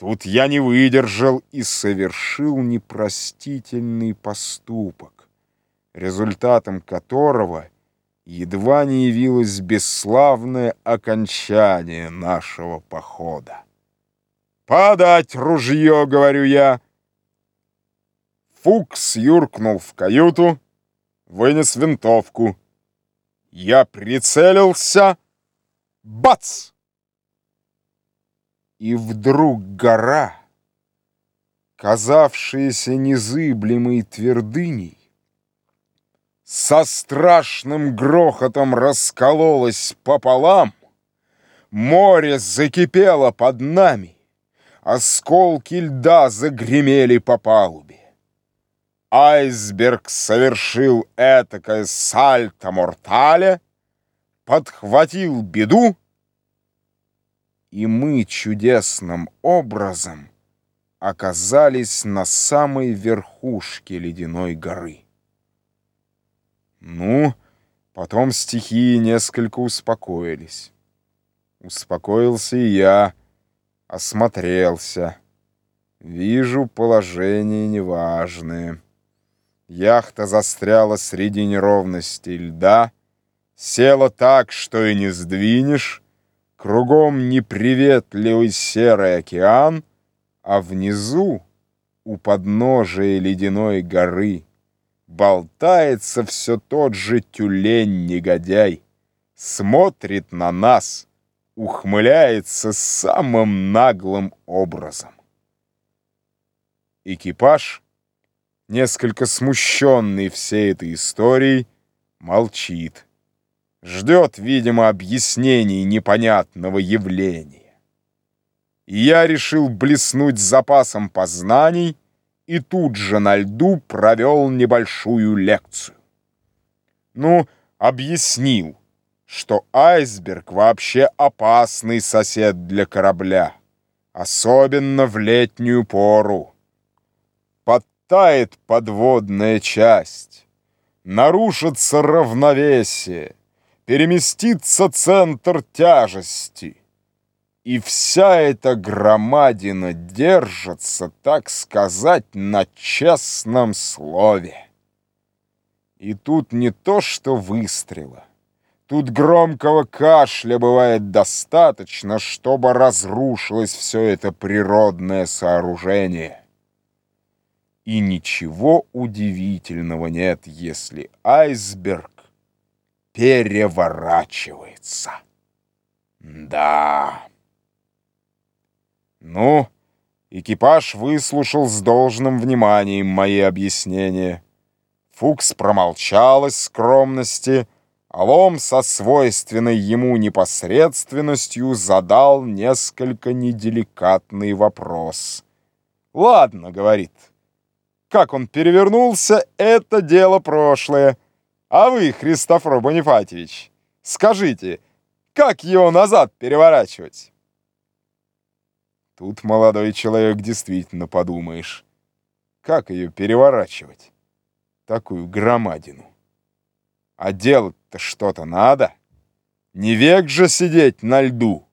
Тут я не выдержал и совершил непростительный поступок, результатом которого едва не явилось бесславное окончание нашего похода. «Подать ружье!» — говорю я. Фукс юркнул в каюту, вынес винтовку. Я прицелился. Бац! И вдруг гора, казавшаяся незыблемой твердыней, со страшным грохотом раскололась пополам, море закипело под нами, осколки льда загремели по палубе. Айсберг совершил этакое сальто-мортале, подхватил беду и мы чудесным образом оказались на самой верхушке ледяной горы. Ну, потом стихии несколько успокоились. Успокоился и я, осмотрелся. Вижу, положение неважное. Яхта застряла среди неровностей льда, села так, что и не сдвинешь, Кругом неприветливый серый океан, а внизу, у подножия ледяной горы, болтается все тот же тюлень-негодяй, смотрит на нас, ухмыляется самым наглым образом. Экипаж, несколько смущенный всей этой историей, молчит ждет, видимо, объяснений непонятного явления. И я решил блеснуть запасом познаний и тут же на льду провел небольшую лекцию. Ну, объяснил, что айсберг вообще опасный сосед для корабля, особенно в летнюю пору. Подтает подводная часть, нарушится равновесие, переместится центр тяжести. И вся эта громадина держится, так сказать, на честном слове. И тут не то что выстрела. Тут громкого кашля бывает достаточно, чтобы разрушилось все это природное сооружение. И ничего удивительного нет, если айсберг переворачивается. Да. Ну, экипаж выслушал с должным вниманием мои объяснения. Фукс промолчал из скромности, а Лом со свойственной ему непосредственностью задал несколько неделикатный вопрос. «Ладно», — говорит, — «как он перевернулся, это дело прошлое». А вы, Христофор Бонифатьевич, скажите, как его назад переворачивать? Тут, молодой человек, действительно подумаешь, как ее переворачивать, такую громадину. А делать-то что-то надо. Не век же сидеть на льду.